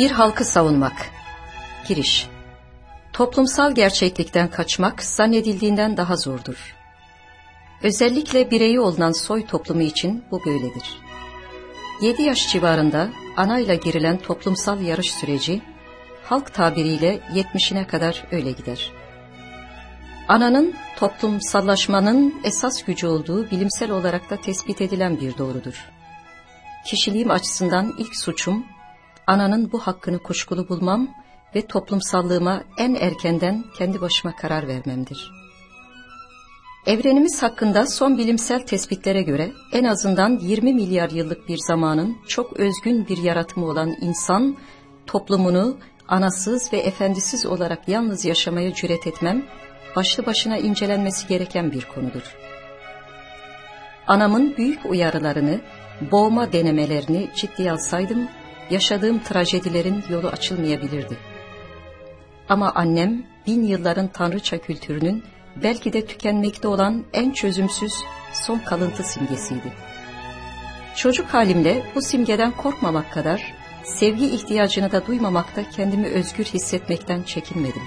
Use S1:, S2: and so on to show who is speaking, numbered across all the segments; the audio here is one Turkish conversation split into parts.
S1: Bir halkı savunmak. Giriş. Toplumsal gerçeklikten kaçmak zannedildiğinden daha zordur. Özellikle bireyi olunan soy toplumu için bu böyledir. 7 yaş civarında anayla girilen toplumsal yarış süreci, halk tabiriyle 70'ine kadar öyle gider. Ananın toplumsallaşmanın esas gücü olduğu bilimsel olarak da tespit edilen bir doğrudur. Kişiliğim açısından ilk suçum, ananın bu hakkını kuşkulu bulmam ve toplumsallığıma en erkenden kendi başıma karar vermemdir. Evrenimiz hakkında son bilimsel tespitlere göre en azından 20 milyar yıllık bir zamanın çok özgün bir yaratımı olan insan, toplumunu anasız ve efendisiz olarak yalnız yaşamaya cüret etmem, başlı başına incelenmesi gereken bir konudur. Anamın büyük uyarılarını, boğma denemelerini ciddiye alsaydım, yaşadığım trajedilerin yolu açılmayabilirdi. Ama annem bin yılların tanrıça kültürünün belki de tükenmekte olan en çözümsüz son kalıntı simgesiydi. Çocuk halimle bu simgeden korkmamak kadar sevgi ihtiyacını da duymamakta kendimi özgür hissetmekten çekinmedim.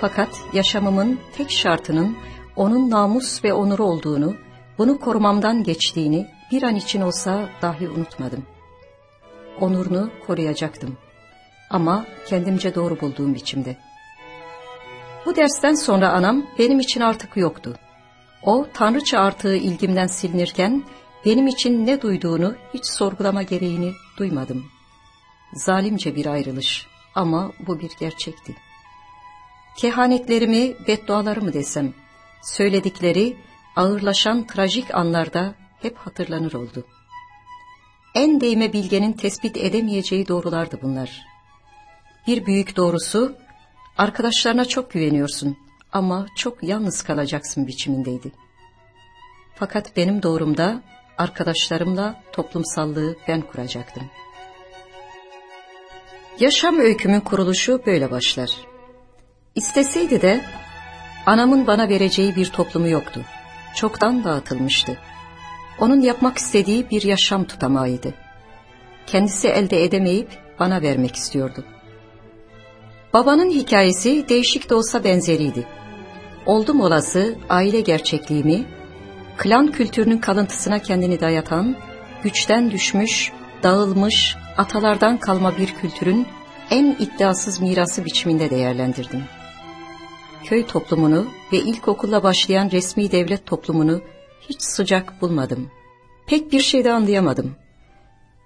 S1: Fakat yaşamımın tek şartının onun namus ve onuru olduğunu, bunu korumamdan geçtiğini bir an için olsa dahi unutmadım. Onurunu koruyacaktım. Ama kendimce doğru bulduğum biçimde. Bu dersten sonra anam benim için artık yoktu. O tanrıça artığı ilgimden silinirken benim için ne duyduğunu hiç sorgulama gereğini duymadım. Zalimce bir ayrılış ama bu bir gerçekti. Kehanetlerimi, beddualarımı desem, söyledikleri ağırlaşan trajik anlarda hep hatırlanır oldu. En değme bilgenin tespit edemeyeceği doğrulardı bunlar. Bir büyük doğrusu, arkadaşlarına çok güveniyorsun ama çok yalnız kalacaksın biçimindeydi. Fakat benim doğrumda arkadaşlarımla toplumsallığı ben kuracaktım. Yaşam öykümün kuruluşu böyle başlar. İsteseydi de anamın bana vereceği bir toplumu yoktu. Çoktan dağıtılmıştı. Onun yapmak istediği bir yaşam tutamağıydı. Kendisi elde edemeyip bana vermek istiyordu. Babanın hikayesi değişik de olsa benzeriydi. Oldum olası aile gerçekliğimi, klan kültürünün kalıntısına kendini dayatan, güçten düşmüş, dağılmış, atalardan kalma bir kültürün en iddiasız mirası biçiminde değerlendirdim. Köy toplumunu ve ilkokulla başlayan resmi devlet toplumunu hiç sıcak bulmadım. Pek bir şey de anlayamadım.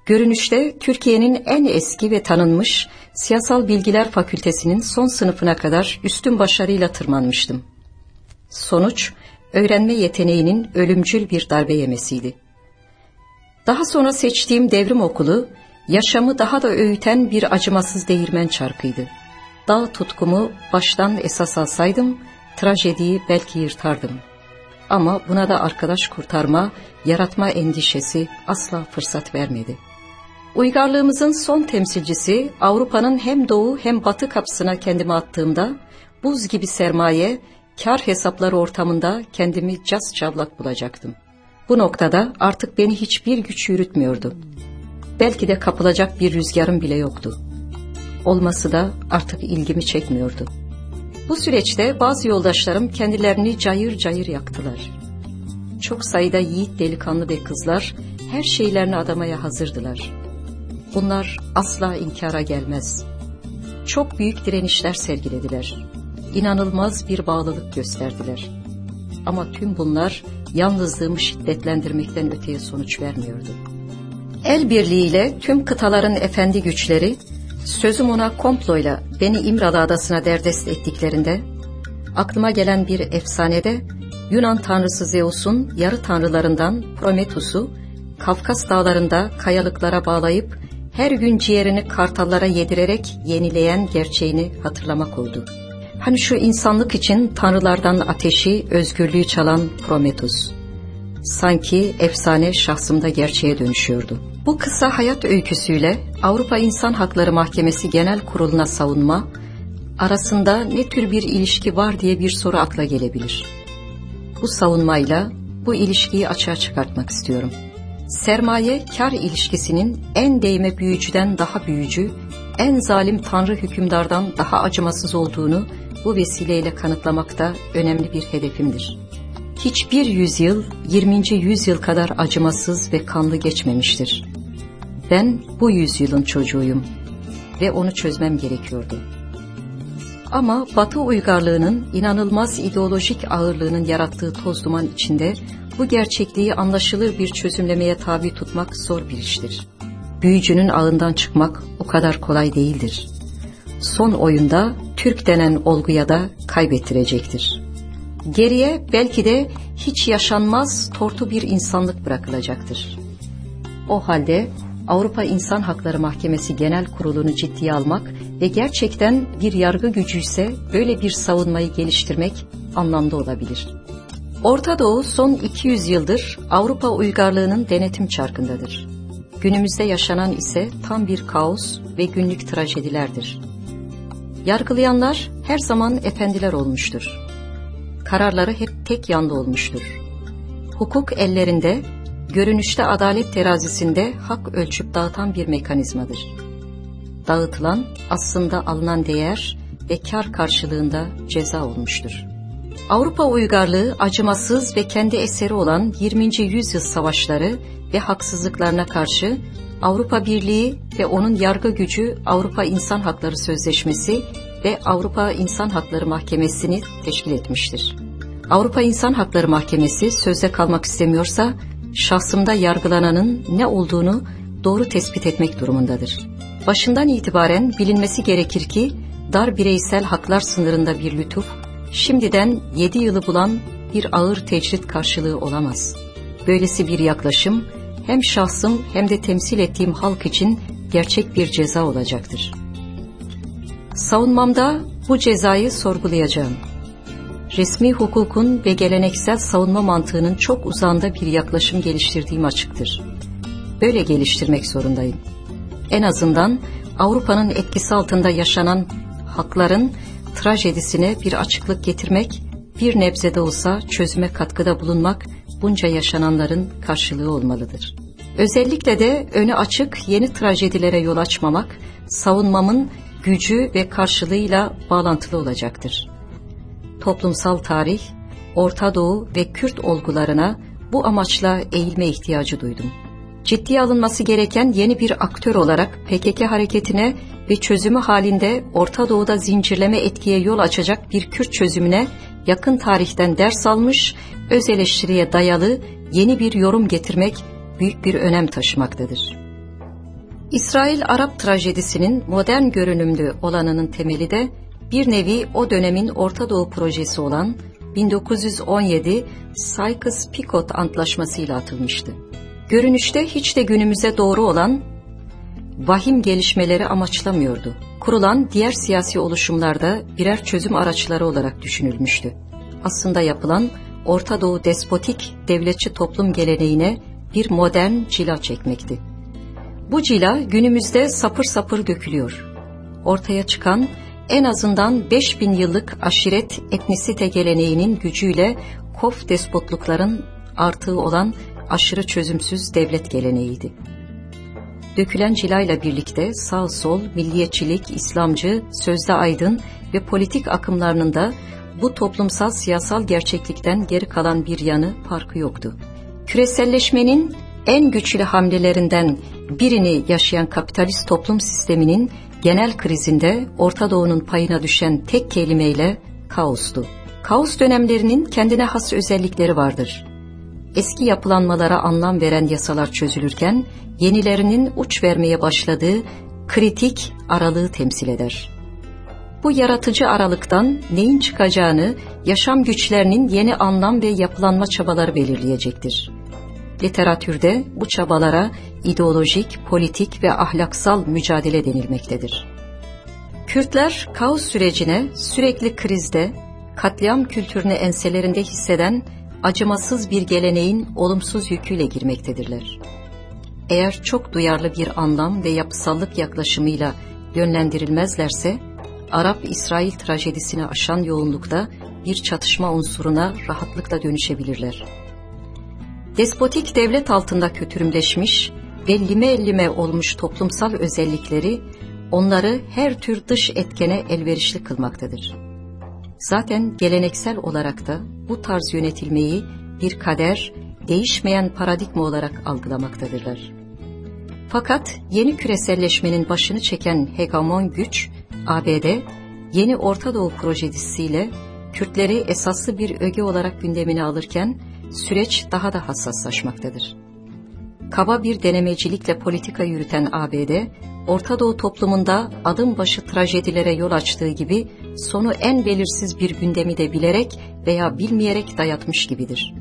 S1: Görünüşte Türkiye'nin en eski ve tanınmış Siyasal Bilgiler Fakültesinin son sınıfına kadar üstün başarıyla tırmanmıştım. Sonuç, öğrenme yeteneğinin ölümcül bir darbe yemesiydi. Daha sonra seçtiğim devrim okulu, yaşamı daha da öğüten bir acımasız değirmen çarkıydı. Dağ tutkumu baştan esas alsaydım, trajediyi belki yırtardım. Ama buna da arkadaş kurtarma, yaratma endişesi asla fırsat vermedi. Uygarlığımızın son temsilcisi Avrupa'nın hem doğu hem batı kapısına kendimi attığımda buz gibi sermaye, kar hesapları ortamında kendimi cas çavlak bulacaktım. Bu noktada artık beni hiçbir güç yürütmüyordu. Belki de kapılacak bir rüzgarım bile yoktu. Olması da artık ilgimi çekmiyordu. Bu süreçte bazı yoldaşlarım kendilerini cayır cayır yaktılar. Çok sayıda yiğit delikanlı ve kızlar her şeylerini adamaya hazırdılar. Bunlar asla inkara gelmez. Çok büyük direnişler sergilediler. İnanılmaz bir bağlılık gösterdiler. Ama tüm bunlar yalnızlığımı şiddetlendirmekten öteye sonuç vermiyordu. El birliğiyle tüm kıtaların efendi güçleri, sözüm ona komployla beni İmralı adasına derdest ettiklerinde, aklıma gelen bir efsanede Yunan tanrısı Zeus'un yarı tanrılarından Prometheus'u Kafkas dağlarında kayalıklara bağlayıp her gün ciğerini kartallara yedirerek yenileyen gerçeğini hatırlamak oldu. Hani şu insanlık için tanrılardan ateşi, özgürlüğü çalan Prometheus. Sanki efsane şahsımda gerçeğe dönüşüyordu. Bu kısa hayat öyküsüyle Avrupa İnsan Hakları Mahkemesi Genel Kurulu'na savunma, arasında ne tür bir ilişki var diye bir soru akla gelebilir. Bu savunmayla bu ilişkiyi açığa çıkartmak istiyorum. sermaye kar ilişkisinin en değme büyücüden daha büyücü, en zalim tanrı hükümdardan daha acımasız olduğunu bu vesileyle kanıtlamak da önemli bir hedefimdir. Hiçbir yüzyıl 20. yüzyıl kadar acımasız ve kanlı geçmemiştir. Ben bu yüzyılın çocuğuyum ve onu çözmem gerekiyordu. Ama Batı uygarlığının inanılmaz ideolojik ağırlığının yarattığı toz duman içinde bu gerçekliği anlaşılır bir çözümlemeye tabi tutmak zor bir iştir. Büyücünün ağından çıkmak o kadar kolay değildir. Son oyunda Türk denen olguya da kaybettirecektir. Geriye belki de hiç yaşanmaz tortu bir insanlık bırakılacaktır. O halde Avrupa İnsan Hakları Mahkemesi Genel Kurulu'nu ciddiye almak ve gerçekten bir yargı gücüyse böyle bir savunmayı geliştirmek anlamda olabilir. Orta Doğu son 200 yıldır Avrupa uygarlığının denetim çarkındadır. Günümüzde yaşanan ise tam bir kaos ve günlük trajedilerdir. Yargılayanlar her zaman efendiler olmuştur. Kararları hep tek yanda olmuştur. Hukuk ellerinde, görünüşte adalet terazisinde hak ölçüp dağıtan bir mekanizmadır. Dağıtılan aslında alınan değer ve kar karşılığında ceza olmuştur. Avrupa uygarlığı acımasız ve kendi eseri olan 20. yüzyıl savaşları ve haksızlıklarına karşı Avrupa Birliği ve onun yargı gücü Avrupa İnsan Hakları Sözleşmesi ve Avrupa İnsan Hakları Mahkemesi'ni teşkil etmiştir. Avrupa İnsan Hakları Mahkemesi sözde kalmak istemiyorsa şahsımda yargılananın ne olduğunu doğru tespit etmek durumundadır. Başından itibaren bilinmesi gerekir ki dar bireysel haklar sınırında bir lütuf şimdiden yedi yılı bulan bir ağır tecrit karşılığı olamaz. Böylesi bir yaklaşım hem şahsım hem de temsil ettiğim halk için gerçek bir ceza olacaktır. Savunmamda bu cezayı sorgulayacağım. Resmi hukukun ve geleneksel savunma mantığının çok uzağında bir yaklaşım geliştirdiğim açıktır. Böyle geliştirmek zorundayım. En azından Avrupa'nın etkisi altında yaşanan hakların trajedisine bir açıklık getirmek, bir nebze de olsa çözüme katkıda bulunmak bunca yaşananların karşılığı olmalıdır. Özellikle de önü açık yeni trajedilere yol açmamak, savunmamın gücü ve karşılığıyla bağlantılı olacaktır. Toplumsal tarih, Orta Doğu ve Kürt olgularına bu amaçla eğilme ihtiyacı duydum. Ciddiye alınması gereken yeni bir aktör olarak PKK hareketine ve çözümü halinde Orta Doğu'da zincirleme etkiye yol açacak bir Kürt çözümüne yakın tarihten ders almış, öz eleştiriye dayalı yeni bir yorum getirmek büyük bir önem taşımaktadır. İsrail-Arap trajedisinin modern görünümlü olanının temeli de bir nevi o dönemin Orta Doğu projesi olan 1917 Sykes-Picot Antlaşması ile atılmıştı. Görünüşte hiç de günümüze doğru olan vahim gelişmeleri amaçlamıyordu. Kurulan diğer siyasi oluşumlarda birer çözüm araçları olarak düşünülmüştü. Aslında yapılan Orta Doğu despotik devletçi toplum geleneğine bir modern cila çekmekti. Bu cila günümüzde sapır sapır dökülüyor. Ortaya çıkan en azından 5000 yıllık aşiret etnisite geleneğinin gücüyle kof despotlukların artığı olan aşırı çözümsüz devlet geleneğiydi. Dökülen cilayla birlikte sağ sol, milliyetçilik, İslamcı, sözde aydın ve politik akımlarının da bu toplumsal siyasal gerçeklikten geri kalan bir yanı farkı yoktu. Küreselleşmenin en güçlü hamlelerinden birini yaşayan kapitalist toplum sisteminin genel krizinde Orta Doğu'nun payına düşen tek kelimeyle kaostu. Kaos dönemlerinin kendine has özellikleri vardır. Eski yapılanmalara anlam veren yasalar çözülürken yenilerinin uç vermeye başladığı kritik aralığı temsil eder. Bu yaratıcı aralıktan neyin çıkacağını yaşam güçlerinin yeni anlam ve yapılanma çabaları belirleyecektir. Literatürde bu çabalara ideolojik, politik ve ahlaksal mücadele denilmektedir. Kürtler kaos sürecine sürekli krizde, katliam kültürünü enselerinde hisseden acımasız bir geleneğin olumsuz yüküyle girmektedirler. Eğer çok duyarlı bir anlam ve yapısallık yaklaşımıyla yönlendirilmezlerse, Arap-İsrail trajedisini aşan yoğunlukta bir çatışma unsuruna rahatlıkla dönüşebilirler. despotik devlet altında kötürümleşmiş ve lime lime olmuş toplumsal özellikleri onları her tür dış etkene elverişli kılmaktadır. Zaten geleneksel olarak da bu tarz yönetilmeyi bir kader, değişmeyen paradigma olarak algılamaktadırlar. Fakat yeni küreselleşmenin başını çeken hegemon güç, ABD, yeni Orta Doğu projedisiyle Kürtleri esaslı bir öge olarak gündemine alırken süreç daha da hassaslaşmaktadır. Kaba bir denemecilikle politika yürüten ABD, Orta Doğu toplumunda adım başı trajedilere yol açtığı gibi sonu en belirsiz bir gündemi de bilerek veya bilmeyerek dayatmış gibidir.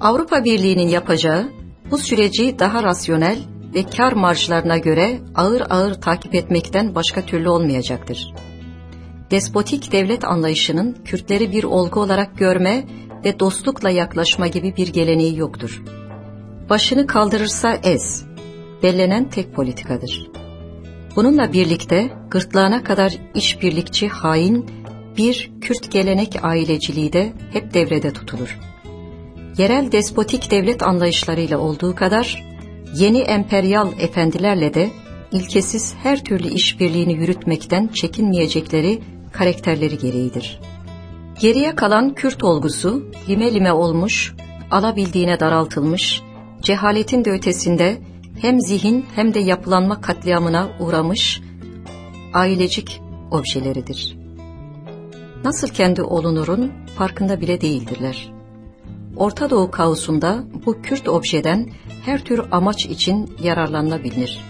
S1: Avrupa Birliği'nin yapacağı bu süreci daha rasyonel ve kar marjlarına göre ağır ağır takip etmekten başka türlü olmayacaktır. Despotik devlet anlayışının Kürtleri bir olgu olarak görme ve dostlukla yaklaşma gibi bir geleneği yoktur. Başını kaldırırsa ez, bellenen tek politikadır. Bununla birlikte gırtlağına kadar işbirlikçi hain bir Kürt gelenek aileciliği de hep devrede tutulur. Yerel despotik devlet anlayışlarıyla olduğu kadar yeni emperyal efendilerle de ilkesiz her türlü işbirliğini yürütmekten çekinmeyecekleri karakterleri gereğidir. Geriye kalan Kürt olgusu lime lime olmuş, alabildiğine daraltılmış, cehaletin de ötesinde hem zihin hem de yapılanma katliamına uğramış ailecik objeleridir. Nasıl kendi olunurun farkında bile değildirler. Orta Doğu kaosunda bu Kürt objeden her tür amaç için yararlanılabilir.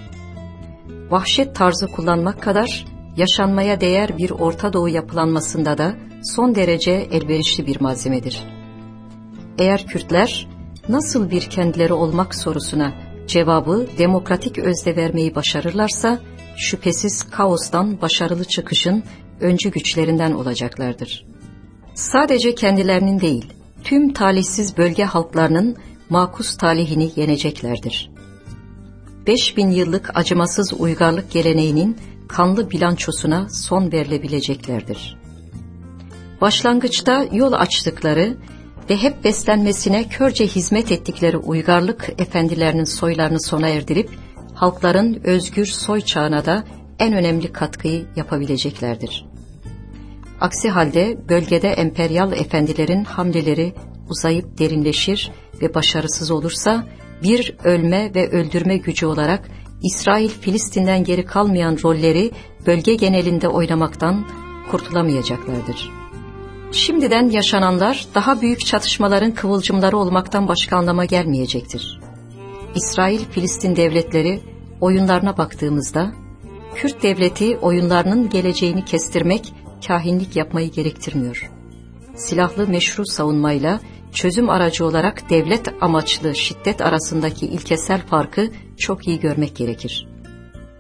S1: Vahşet tarzı kullanmak kadar yaşanmaya değer bir Orta Doğu yapılanmasında da son derece elverişli bir malzemedir. Eğer Kürtler nasıl bir kendileri olmak sorusuna cevabı demokratik özde vermeyi başarırlarsa şüphesiz kaostan başarılı çıkışın öncü güçlerinden olacaklardır. Sadece kendilerinin değil, tüm talihsiz bölge halklarının makus talihini yeneceklerdir. 5000 yıllık acımasız uygarlık geleneğinin kanlı bilançosuna son verilebileceklerdir. Başlangıçta yol açtıkları ve hep beslenmesine körce hizmet ettikleri uygarlık efendilerinin soylarını sona erdirip, halkların özgür soy çağına da en önemli katkıyı yapabileceklerdir. Aksi halde bölgede emperyal efendilerin hamleleri uzayıp derinleşir ve başarısız olursa, bir ölme ve öldürme gücü olarak İsrail Filistin'den geri kalmayan rolleri bölge genelinde oynamaktan kurtulamayacaklardır. Şimdiden yaşananlar daha büyük çatışmaların kıvılcımları olmaktan başka anlama gelmeyecektir. İsrail-Filistin devletleri oyunlarına baktığımızda, Kürt devleti oyunlarının geleceğini kestirmek, kahinlik yapmayı gerektirmiyor. Silahlı meşru savunmayla çözüm aracı olarak devlet amaçlı şiddet arasındaki ilkesel farkı çok iyi görmek gerekir.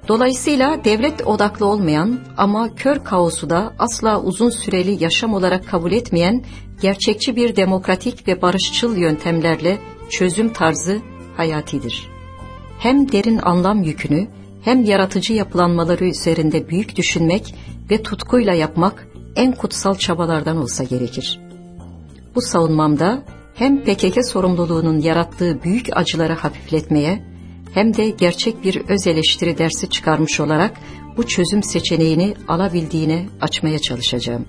S1: Dolayısıyla devlet odaklı olmayan ama kör kaosu da asla uzun süreli yaşam olarak kabul etmeyen gerçekçi bir demokratik ve barışçıl yöntemlerle çözüm tarzı hayatidir. Hem derin anlam yükünü hem yaratıcı yapılanmaları üzerinde büyük düşünmek ve tutkuyla yapmak en kutsal çabalardan olsa gerekir. Bu savunmamda hem PKK sorumluluğunun yarattığı büyük acıları hafifletmeye hem de gerçek bir öz eleştiri dersi çıkarmış olarak bu çözüm seçeneğini alabildiğine açmaya çalışacağım.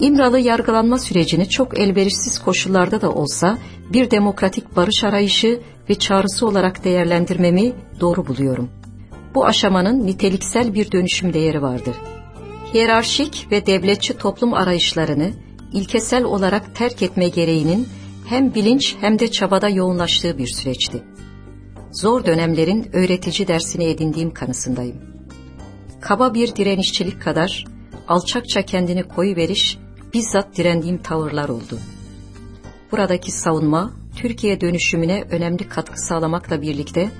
S1: İmralı yargılanma sürecini çok elverişsiz koşullarda da olsa bir demokratik barış arayışı ve çağrısı olarak değerlendirmemi doğru buluyorum. Bu aşamanın niteliksel bir dönüşüm değeri vardı. Hiyerarşik ve devletçi toplum arayışlarını ilkesel olarak terk etme gereğinin hem bilinç hem de çabada yoğunlaştığı bir süreçti. Zor dönemlerin öğretici dersini edindiğim kanısındayım. Kaba bir direnişçilik kadar alçakça kendini koyu veriş bizzat direndiğim tavırlar oldu. Buradaki savunma Türkiye dönüşümüne önemli katkı sağlamakla birlikte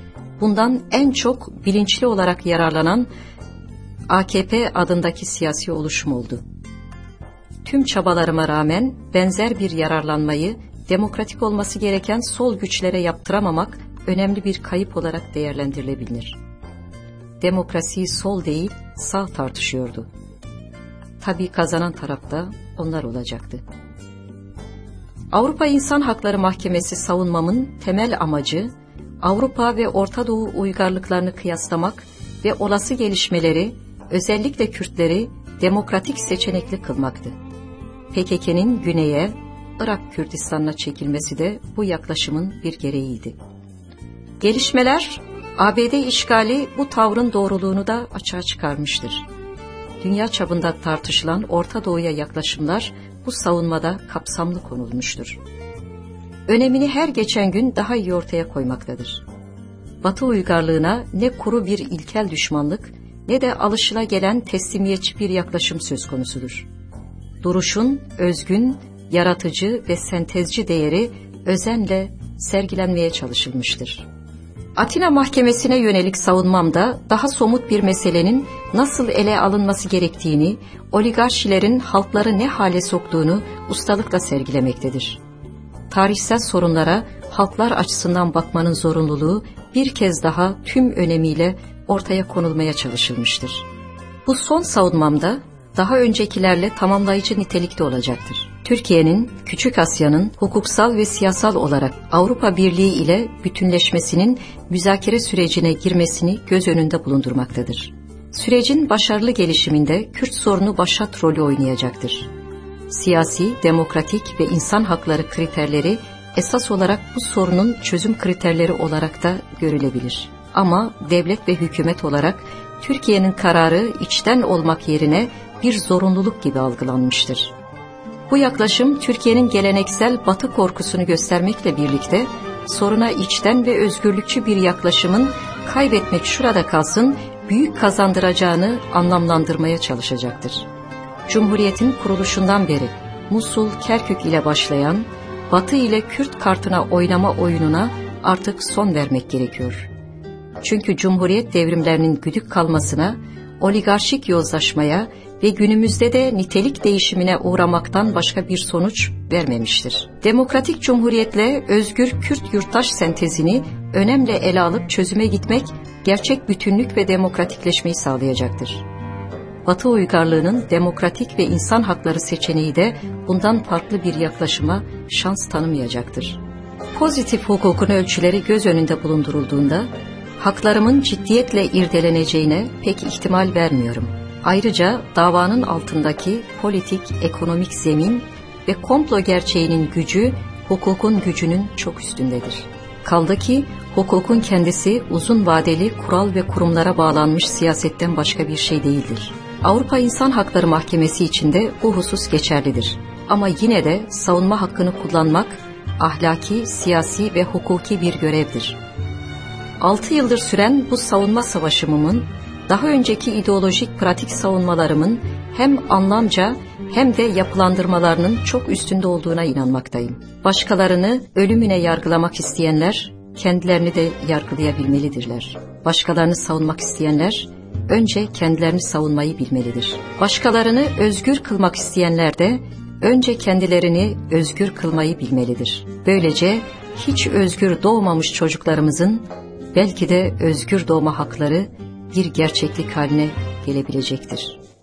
S1: bundan en çok bilinçli olarak yararlanan AKP adındaki siyasi oluşum oldu. Tüm çabalarıma rağmen benzer bir yararlanmayı demokratik olması gereken sol güçlere yaptıramamak önemli bir kayıp olarak değerlendirilebilir. Demokrasiyi sol değil sağ tartışıyordu. Tabii kazanan tarafta onlar olacaktı. Avrupa İnsan Hakları Mahkemesi savunmamın temel amacı, Avrupa ve Orta Doğu uygarlıklarını kıyaslamak ve olası gelişmeleri, özellikle Kürtleri demokratik seçenekli kılmaktı. PKK'nin güneye, Irak Kürdistan'ına çekilmesi de bu yaklaşımın bir gereğiydi. Gelişmeler, ABD işgali bu tavrın doğruluğunu da açığa çıkarmıştır. Dünya çapında tartışılan Orta Doğu'ya yaklaşımlar bu savunmada kapsamlı konulmuştur. Önemini her geçen gün daha iyi ortaya koymaktadır. Batı uygarlığına ne kuru bir ilkel düşmanlık ne de alışıla gelen teslimiyetçi bir yaklaşım söz konusudur. Duruşun özgün, yaratıcı ve sentezci değeri özenle sergilenmeye çalışılmıştır. Atina Mahkemesi'ne yönelik savunmamda daha somut bir meselenin nasıl ele alınması gerektiğini, oligarşilerin halkları ne hale soktuğunu ustalıkla sergilemektedir. Tarihsel sorunlara halklar açısından bakmanın zorunluluğu bir kez daha tüm önemiyle ortaya konulmaya çalışılmıştır. Bu son savunmamda daha öncekilerle tamamlayıcı nitelikte olacaktır. Türkiye'nin, Küçük Asya'nın hukuksal ve siyasal olarak Avrupa Birliği ile bütünleşmesinin müzakere sürecine girmesini göz önünde bulundurmaktadır. Sürecin başarılı gelişiminde Kürt sorunu başat rolü oynayacaktır. Siyasi, demokratik ve insan hakları kriterleri esas olarak bu sorunun çözüm kriterleri olarak da görülebilir. Ama devlet ve hükümet olarak Türkiye'nin kararı içten olmak yerine bir zorunluluk gibi algılanmıştır. Bu yaklaşım Türkiye'nin geleneksel batı korkusunu göstermekle birlikte soruna içten ve özgürlükçü bir yaklaşımın kaybetmek şurada kalsın büyük kazandıracağını anlamlandırmaya çalışacaktır. Cumhuriyetin kuruluşundan beri Musul, Kerkük ile başlayan Batı ile Kürt kartına oynama oyununa artık son vermek gerekiyor. Çünkü Cumhuriyet devrimlerinin güdük kalmasına, oligarşik yozlaşmaya ve günümüzde de nitelik değişimine uğramaktan başka bir sonuç vermemiştir. Demokratik Cumhuriyetle özgür Kürt yurttaş sentezini önemli ele alıp çözüme gitmek gerçek bütünlük ve demokratikleşmeyi sağlayacaktır. Batı uygarlığının demokratik ve insan hakları seçeneği de bundan farklı bir yaklaşıma şans tanımayacaktır. Pozitif hukukun ölçüleri göz önünde bulundurulduğunda, haklarımın ciddiyetle irdeleneceğine pek ihtimal vermiyorum. Ayrıca davanın altındaki politik, ekonomik zemin ve komplo gerçeğinin gücü, hukukun gücünün çok üstündedir. Kaldı ki hukukun kendisi uzun vadeli kural ve kurumlara bağlanmış siyasetten başka bir şey değildir. Avrupa İnsan Hakları Mahkemesi içinde bu husus geçerlidir. Ama yine de savunma hakkını kullanmak ahlaki, siyasi ve hukuki bir görevdir. Altı yıldır süren bu savunma savaşımımın daha önceki ideolojik pratik savunmalarımın hem anlamca hem de yapılandırmalarının çok üstünde olduğuna inanmaktayım. Başkalarını ölümüne yargılamak isteyenler kendilerini de yargılayabilmelidirler. Başkalarını savunmak isteyenler önce kendilerini savunmayı bilmelidir. Başkalarını özgür kılmak isteyenler de önce kendilerini özgür kılmayı bilmelidir. Böylece hiç özgür doğmamış çocuklarımızın belki de özgür doğma hakları bir gerçeklik haline gelebilecektir.